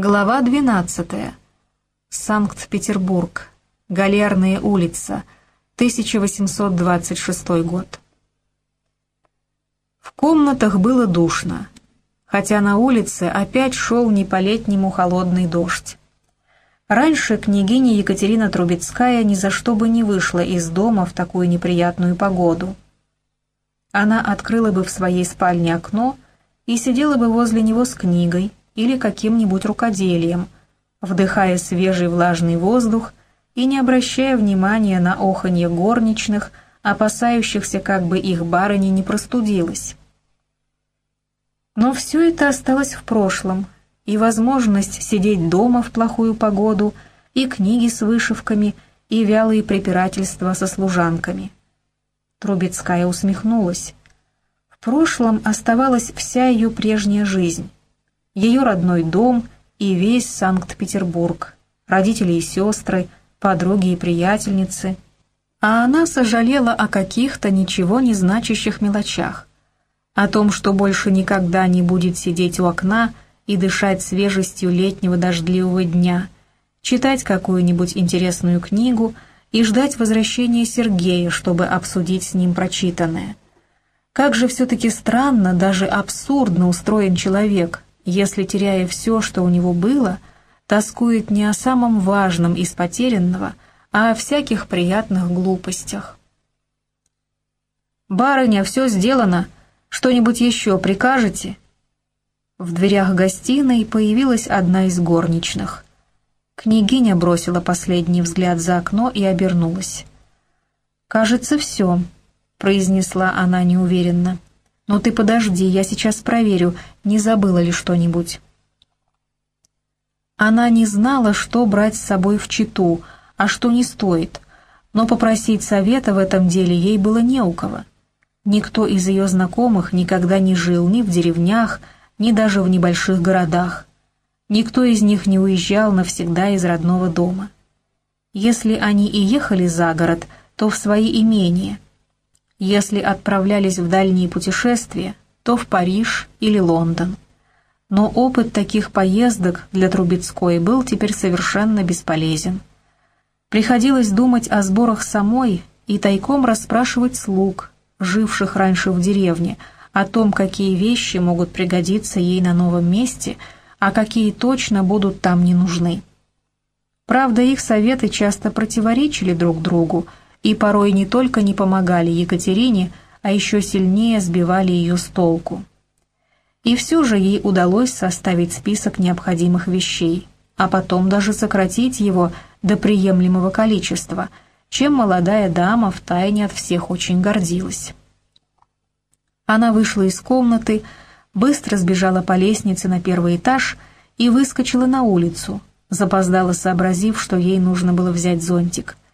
Глава 12. Санкт-Петербург. Галерная улица. 1826 год. В комнатах было душно, хотя на улице опять шел не по-летнему холодный дождь. Раньше княгиня Екатерина Трубецкая ни за что бы не вышла из дома в такую неприятную погоду. Она открыла бы в своей спальне окно и сидела бы возле него с книгой, или каким-нибудь рукоделием, вдыхая свежий влажный воздух и не обращая внимания на оханье горничных, опасающихся, как бы их барыня не простудилась. Но все это осталось в прошлом, и возможность сидеть дома в плохую погоду, и книги с вышивками, и вялые препирательства со служанками. Трубецкая усмехнулась. В прошлом оставалась вся ее прежняя жизнь ее родной дом и весь Санкт-Петербург, родители и сестры, подруги и приятельницы. А она сожалела о каких-то ничего не значащих мелочах, о том, что больше никогда не будет сидеть у окна и дышать свежестью летнего дождливого дня, читать какую-нибудь интересную книгу и ждать возвращения Сергея, чтобы обсудить с ним прочитанное. Как же все-таки странно, даже абсурдно устроен человек, если, теряя все, что у него было, тоскует не о самом важном из потерянного, а о всяких приятных глупостях. «Барыня, все сделано. Что-нибудь еще прикажете?» В дверях гостиной появилась одна из горничных. Княгиня бросила последний взгляд за окно и обернулась. «Кажется, все», — произнесла она неуверенно. «Но ты подожди, я сейчас проверю, не забыла ли что-нибудь». Она не знала, что брать с собой в Читу, а что не стоит, но попросить совета в этом деле ей было не у кого. Никто из ее знакомых никогда не жил ни в деревнях, ни даже в небольших городах. Никто из них не уезжал навсегда из родного дома. Если они и ехали за город, то в свои имения – если отправлялись в дальние путешествия, то в Париж или Лондон. Но опыт таких поездок для Трубецкой был теперь совершенно бесполезен. Приходилось думать о сборах самой и тайком расспрашивать слуг, живших раньше в деревне, о том, какие вещи могут пригодиться ей на новом месте, а какие точно будут там не нужны. Правда, их советы часто противоречили друг другу, и порой не только не помогали Екатерине, а еще сильнее сбивали ее с толку. И все же ей удалось составить список необходимых вещей, а потом даже сократить его до приемлемого количества, чем молодая дама втайне от всех очень гордилась. Она вышла из комнаты, быстро сбежала по лестнице на первый этаж и выскочила на улицу, запоздала сообразив, что ей нужно было взять зонтик –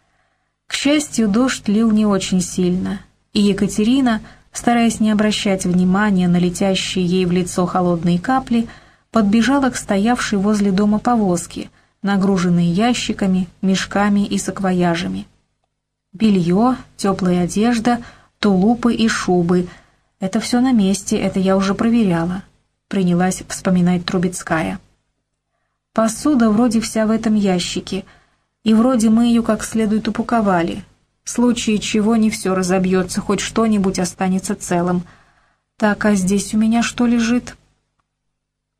к счастью, дождь лил не очень сильно, и Екатерина, стараясь не обращать внимания на летящие ей в лицо холодные капли, подбежала к стоявшей возле дома повозке, нагруженной ящиками, мешками и саквояжами. Белье, теплая одежда, тулупы и шубы — это все на месте, это я уже проверяла, принялась вспоминать Трубецкая. Посуда вроде вся в этом ящике — и вроде мы ее как следует упаковали. В случае чего не все разобьется, хоть что-нибудь останется целым. Так, а здесь у меня что лежит?»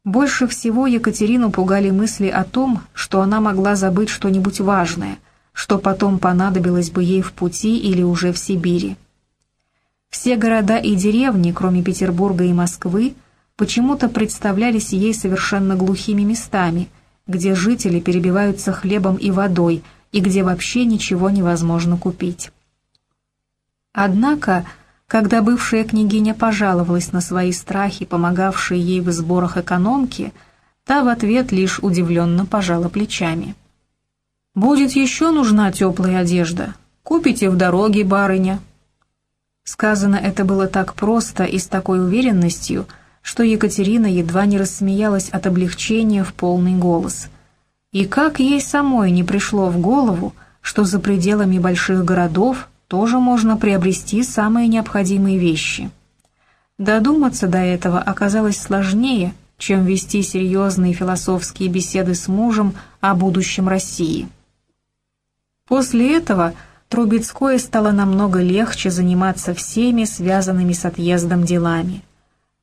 Больше всего Екатерину пугали мысли о том, что она могла забыть что-нибудь важное, что потом понадобилось бы ей в пути или уже в Сибири. Все города и деревни, кроме Петербурга и Москвы, почему-то представлялись ей совершенно глухими местами – где жители перебиваются хлебом и водой, и где вообще ничего невозможно купить. Однако, когда бывшая княгиня пожаловалась на свои страхи, помогавшие ей в сборах экономки, та в ответ лишь удивленно пожала плечами. «Будет еще нужна теплая одежда. Купите в дороге, барыня». Сказано это было так просто и с такой уверенностью, что Екатерина едва не рассмеялась от облегчения в полный голос. И как ей самой не пришло в голову, что за пределами больших городов тоже можно приобрести самые необходимые вещи. Додуматься до этого оказалось сложнее, чем вести серьезные философские беседы с мужем о будущем России. После этого Трубецкой стало намного легче заниматься всеми связанными с отъездом делами.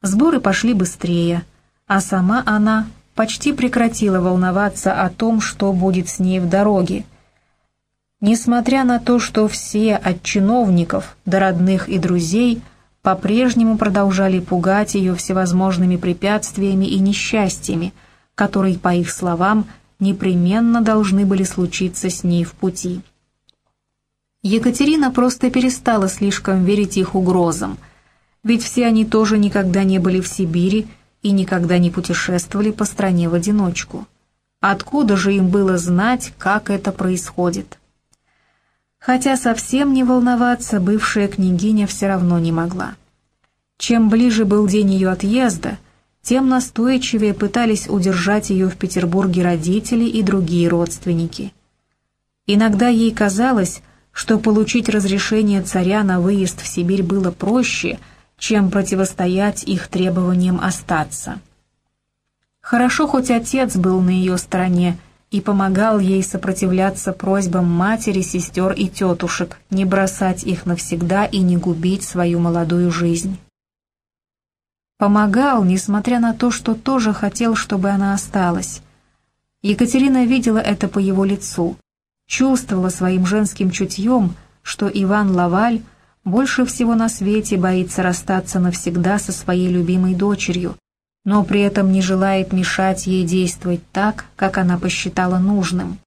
Сборы пошли быстрее, а сама она почти прекратила волноваться о том, что будет с ней в дороге. Несмотря на то, что все от чиновников до родных и друзей по-прежнему продолжали пугать ее всевозможными препятствиями и несчастьями, которые, по их словам, непременно должны были случиться с ней в пути. Екатерина просто перестала слишком верить их угрозам, ведь все они тоже никогда не были в Сибири и никогда не путешествовали по стране в одиночку. Откуда же им было знать, как это происходит? Хотя совсем не волноваться бывшая княгиня все равно не могла. Чем ближе был день ее отъезда, тем настойчивее пытались удержать ее в Петербурге родители и другие родственники. Иногда ей казалось, что получить разрешение царя на выезд в Сибирь было проще, чем противостоять их требованиям остаться. Хорошо, хоть отец был на ее стороне и помогал ей сопротивляться просьбам матери, сестер и тетушек, не бросать их навсегда и не губить свою молодую жизнь. Помогал, несмотря на то, что тоже хотел, чтобы она осталась. Екатерина видела это по его лицу — чувствовала своим женским чутьем, что Иван Лаваль больше всего на свете боится расстаться навсегда со своей любимой дочерью, но при этом не желает мешать ей действовать так, как она посчитала нужным.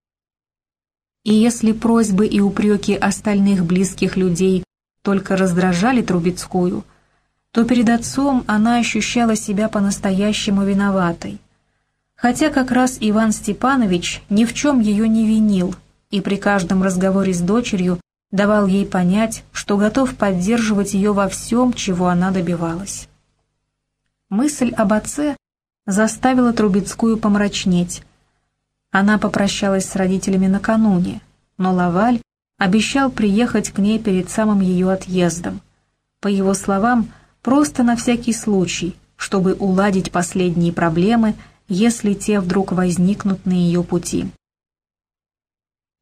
И если просьбы и упреки остальных близких людей только раздражали Трубецкую, то перед отцом она ощущала себя по-настоящему виноватой. Хотя как раз Иван Степанович ни в чем ее не винил, и при каждом разговоре с дочерью давал ей понять, что готов поддерживать ее во всем, чего она добивалась. Мысль об отце заставила Трубецкую помрачнеть. Она попрощалась с родителями накануне, но Лаваль обещал приехать к ней перед самым ее отъездом. По его словам, просто на всякий случай, чтобы уладить последние проблемы, если те вдруг возникнут на ее пути.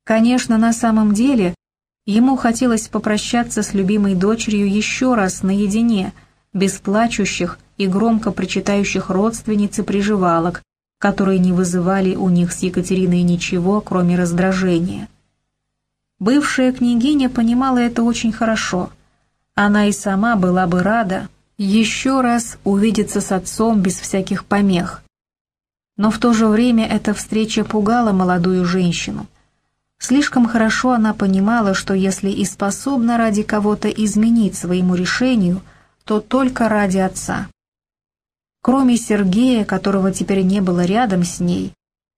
Конечно, на самом деле ему хотелось попрощаться с любимой дочерью еще раз наедине, без плачущих и громко причитающих родственниц и приживалок, которые не вызывали у них с Екатериной ничего, кроме раздражения. Бывшая княгиня понимала это очень хорошо. Она и сама была бы рада еще раз увидеться с отцом без всяких помех. Но в то же время эта встреча пугала молодую женщину. Слишком хорошо она понимала, что если и способна ради кого-то изменить своему решению, то только ради отца. Кроме Сергея, которого теперь не было рядом с ней,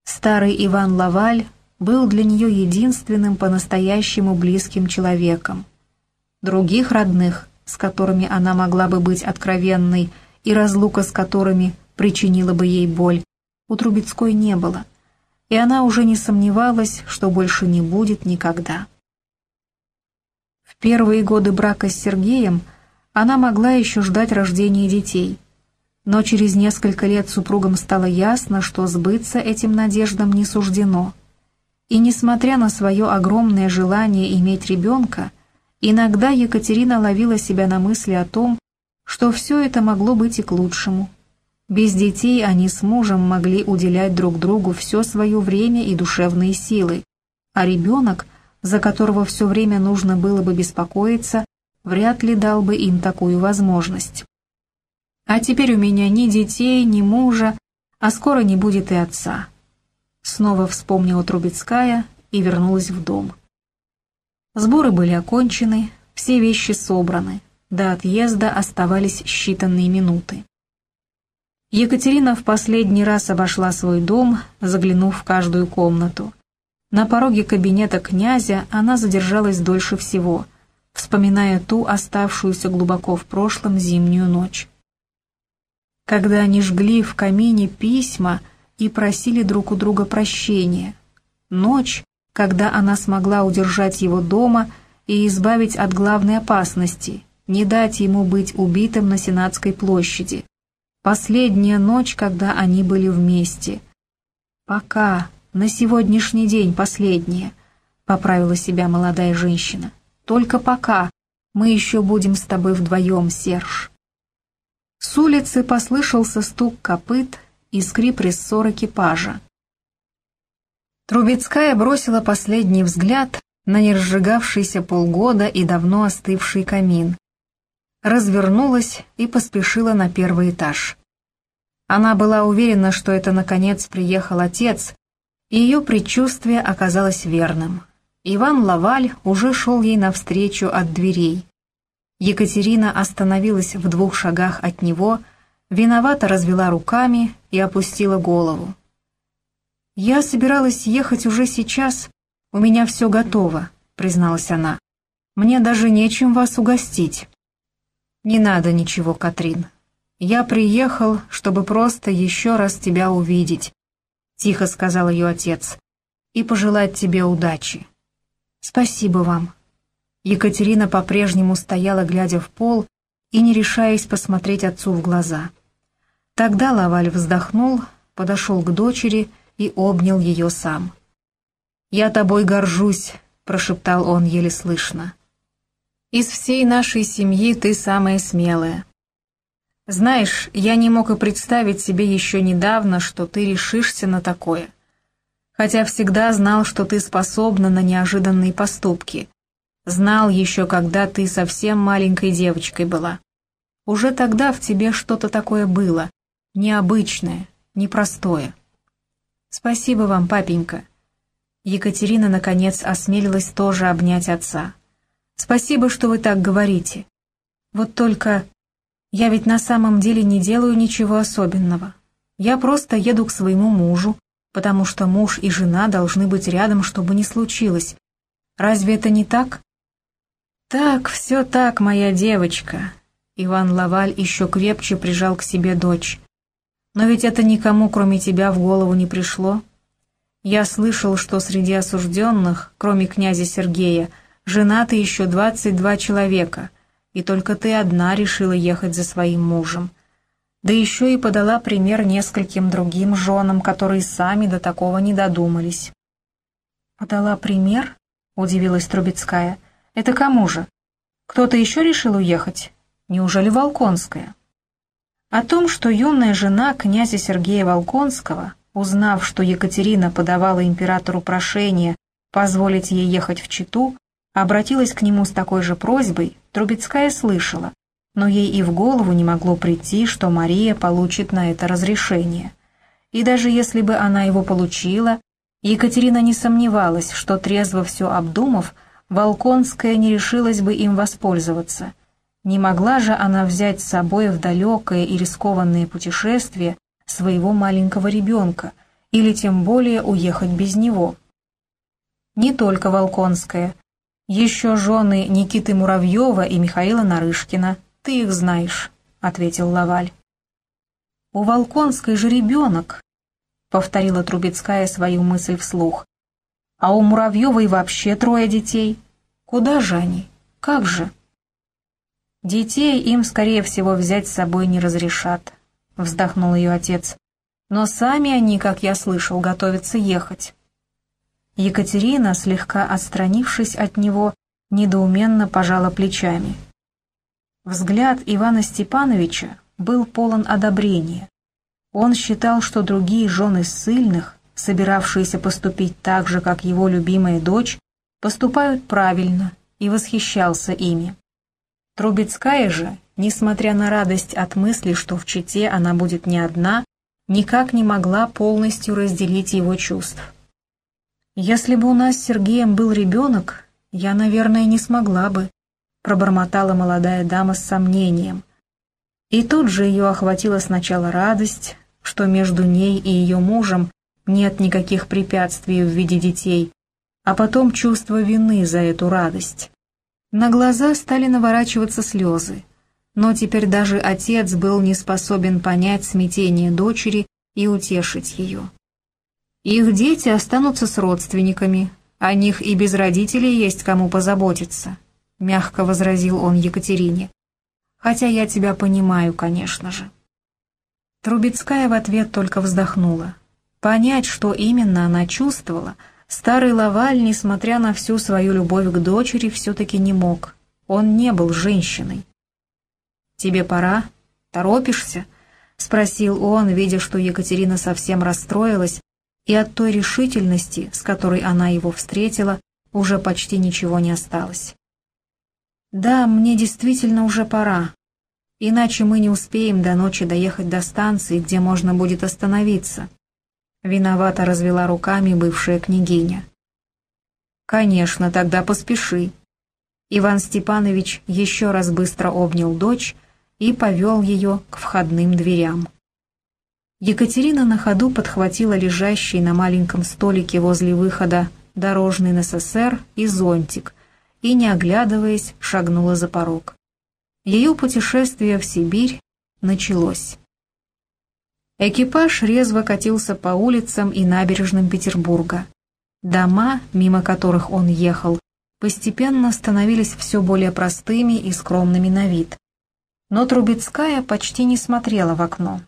старый Иван Лаваль был для нее единственным по-настоящему близким человеком. Других родных, с которыми она могла бы быть откровенной, и разлука с которыми причинила бы ей боль, у Трубецкой не было — и она уже не сомневалась, что больше не будет никогда. В первые годы брака с Сергеем она могла еще ждать рождения детей, но через несколько лет супругам стало ясно, что сбыться этим надеждам не суждено. И несмотря на свое огромное желание иметь ребенка, иногда Екатерина ловила себя на мысли о том, что все это могло быть и к лучшему, без детей они с мужем могли уделять друг другу все свое время и душевные силы, а ребенок, за которого все время нужно было бы беспокоиться, вряд ли дал бы им такую возможность. А теперь у меня ни детей, ни мужа, а скоро не будет и отца. Снова вспомнила Трубецкая и вернулась в дом. Сборы были окончены, все вещи собраны, до отъезда оставались считанные минуты. Екатерина в последний раз обошла свой дом, заглянув в каждую комнату. На пороге кабинета князя она задержалась дольше всего, вспоминая ту оставшуюся глубоко в прошлом зимнюю ночь. Когда они жгли в камине письма и просили друг у друга прощения. Ночь, когда она смогла удержать его дома и избавить от главной опасности, не дать ему быть убитым на Сенатской площади, Последняя ночь, когда они были вместе. Пока, на сегодняшний день последняя, поправила себя молодая женщина. Только пока мы еще будем с тобой вдвоем, Серж. С улицы послышался стук копыт и скрип рессор экипажа. Трубецкая бросила последний взгляд на неразжигавшийся полгода и давно остывший камин. Развернулась и поспешила на первый этаж. Она была уверена, что это наконец приехал отец, и ее предчувствие оказалось верным. Иван Лаваль уже шел ей навстречу от дверей. Екатерина остановилась в двух шагах от него, виновато развела руками и опустила голову. «Я собиралась ехать уже сейчас, у меня все готово», — призналась она. «Мне даже нечем вас угостить». «Не надо ничего, Катрин. Я приехал, чтобы просто еще раз тебя увидеть», — тихо сказал ее отец, — «и пожелать тебе удачи». «Спасибо вам». Екатерина по-прежнему стояла, глядя в пол и не решаясь посмотреть отцу в глаза. Тогда Лаваль вздохнул, подошел к дочери и обнял ее сам. «Я тобой горжусь», — прошептал он еле слышно. «Из всей нашей семьи ты самая смелая. Знаешь, я не мог и представить себе еще недавно, что ты решишься на такое. Хотя всегда знал, что ты способна на неожиданные поступки. Знал еще, когда ты совсем маленькой девочкой была. Уже тогда в тебе что-то такое было, необычное, непростое. «Спасибо вам, папенька». Екатерина, наконец, осмелилась тоже обнять отца. «Спасибо, что вы так говорите. Вот только я ведь на самом деле не делаю ничего особенного. Я просто еду к своему мужу, потому что муж и жена должны быть рядом, чтобы не случилось. Разве это не так?» «Так, все так, моя девочка». Иван Лаваль еще крепче прижал к себе дочь. Но ведь это никому, кроме тебя, в голову не пришло. Я слышал, что среди осужденных, кроме князя Сергея, женаты еще двадцать два человека, и только ты одна решила ехать за своим мужем. Да еще и подала пример нескольким другим женам, которые сами до такого не додумались. «Подала пример?» — удивилась Трубецкая. «Это кому же? Кто-то еще решил уехать? Неужели Волконская?» О том, что юная жена князя Сергея Волконского, узнав, что Екатерина подавала императору прошение позволить ей ехать в Читу, обратилась к нему с такой же просьбой, Трубецкая слышала, но ей и в голову не могло прийти, что Мария получит на это разрешение. И даже если бы она его получила, Екатерина не сомневалась, что трезво все обдумав, Волконская не решилась бы им воспользоваться – не могла же она взять с собой в далекое и рискованное путешествие своего маленького ребенка, или тем более уехать без него. Не только Волконская. Еще жены Никиты Муравьева и Михаила Нарышкина. Ты их знаешь, — ответил Лаваль. «У Волконской же ребенок», — повторила Трубецкая свою мысль вслух. «А у Муравьевой вообще трое детей. Куда же они? Как же?» «Детей им, скорее всего, взять с собой не разрешат», — вздохнул ее отец. «Но сами они, как я слышал, готовятся ехать». Екатерина, слегка отстранившись от него, недоуменно пожала плечами. Взгляд Ивана Степановича был полон одобрения. Он считал, что другие жены ссыльных, собиравшиеся поступить так же, как его любимая дочь, поступают правильно и восхищался ими. Трубецкая же, несмотря на радость от мысли, что в Чите она будет не одна, никак не могла полностью разделить его чувств. «Если бы у нас с Сергеем был ребенок, я, наверное, не смогла бы», пробормотала молодая дама с сомнением. И тут же ее охватила сначала радость, что между ней и ее мужем нет никаких препятствий в виде детей, а потом чувство вины за эту радость. На глаза стали наворачиваться слезы, но теперь даже отец был не способен понять смятение дочери и утешить ее. Их дети останутся с родственниками, о них и без родителей есть кому позаботиться, мягко возразил он Екатерине. Хотя я тебя понимаю, конечно же. Трубецкая в ответ только вздохнула. Понять, что именно она чувствовала, старый Лаваль, несмотря на всю свою любовь к дочери, все-таки не мог. Он не был женщиной. «Тебе пора? Торопишься?» — спросил он, видя, что Екатерина совсем расстроилась, и от той решительности, с которой она его встретила, уже почти ничего не осталось. «Да, мне действительно уже пора. Иначе мы не успеем до ночи доехать до станции, где можно будет остановиться». Виновато развела руками бывшая княгиня. «Конечно, тогда поспеши». Иван Степанович еще раз быстро обнял дочь и повел ее к входным дверям. Екатерина на ходу подхватила лежащий на маленьком столике возле выхода дорожный НССР и зонтик, и, не оглядываясь, шагнула за порог. Ее путешествие в Сибирь началось. Экипаж резво катился по улицам и набережным Петербурга. Дома, мимо которых он ехал, постепенно становились все более простыми и скромными на вид. Но Трубецкая почти не смотрела в окно.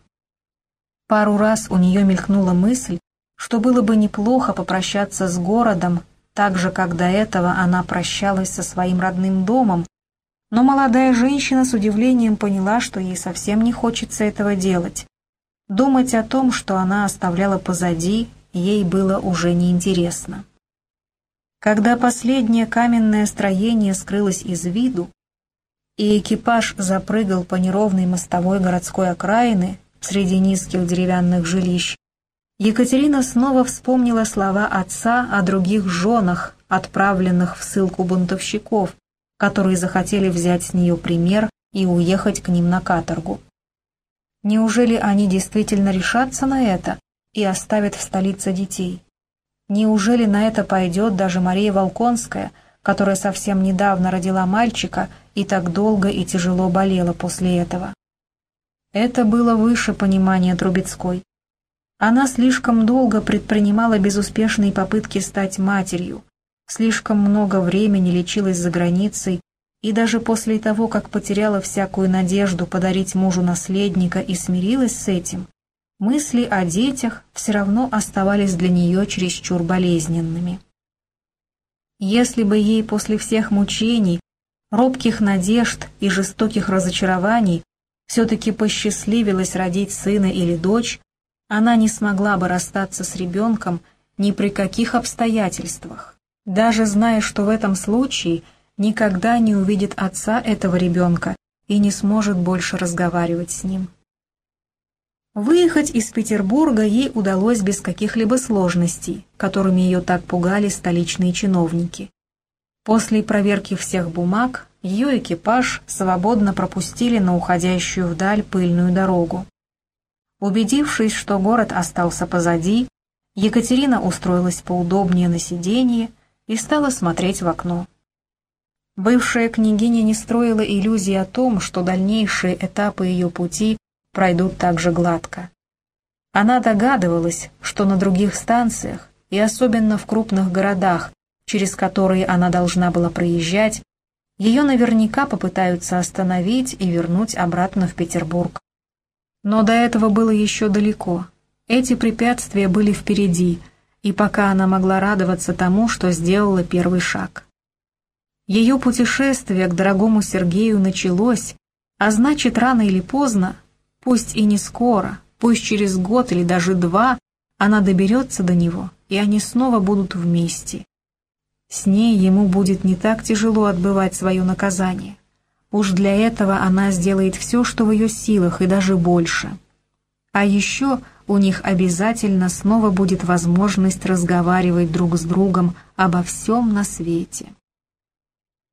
Пару раз у нее мелькнула мысль, что было бы неплохо попрощаться с городом, так же, как до этого она прощалась со своим родным домом, но молодая женщина с удивлением поняла, что ей совсем не хочется этого делать. Думать о том, что она оставляла позади, ей было уже неинтересно. Когда последнее каменное строение скрылось из виду, и экипаж запрыгал по неровной мостовой городской окраины, среди низких деревянных жилищ, Екатерина снова вспомнила слова отца о других женах, отправленных в ссылку бунтовщиков, которые захотели взять с нее пример и уехать к ним на каторгу. Неужели они действительно решатся на это и оставят в столице детей? Неужели на это пойдет даже Мария Волконская, которая совсем недавно родила мальчика и так долго и тяжело болела после этого? Это было выше понимания Трубецкой. Она слишком долго предпринимала безуспешные попытки стать матерью, слишком много времени лечилась за границей, и даже после того, как потеряла всякую надежду подарить мужу наследника и смирилась с этим, мысли о детях все равно оставались для нее чересчур болезненными. Если бы ей после всех мучений, робких надежд и жестоких разочарований все-таки посчастливилось родить сына или дочь, она не смогла бы расстаться с ребенком ни при каких обстоятельствах, даже зная, что в этом случае никогда не увидит отца этого ребенка и не сможет больше разговаривать с ним. Выехать из Петербурга ей удалось без каких-либо сложностей, которыми ее так пугали столичные чиновники. После проверки всех бумаг ее экипаж свободно пропустили на уходящую вдаль пыльную дорогу. Убедившись, что город остался позади, Екатерина устроилась поудобнее на сиденье и стала смотреть в окно. Бывшая княгиня не строила иллюзий о том, что дальнейшие этапы ее пути пройдут так же гладко. Она догадывалась, что на других станциях, и особенно в крупных городах, через которые она должна была проезжать, ее наверняка попытаются остановить и вернуть обратно в Петербург. Но до этого было еще далеко. Эти препятствия были впереди, и пока она могла радоваться тому, что сделала первый шаг. Ее путешествие к дорогому Сергею началось, а значит, рано или поздно, пусть и не скоро, пусть через год или даже два, она доберется до него, и они снова будут вместе. С ней ему будет не так тяжело отбывать свое наказание. Уж для этого она сделает все, что в ее силах, и даже больше. А еще у них обязательно снова будет возможность разговаривать друг с другом обо всем на свете.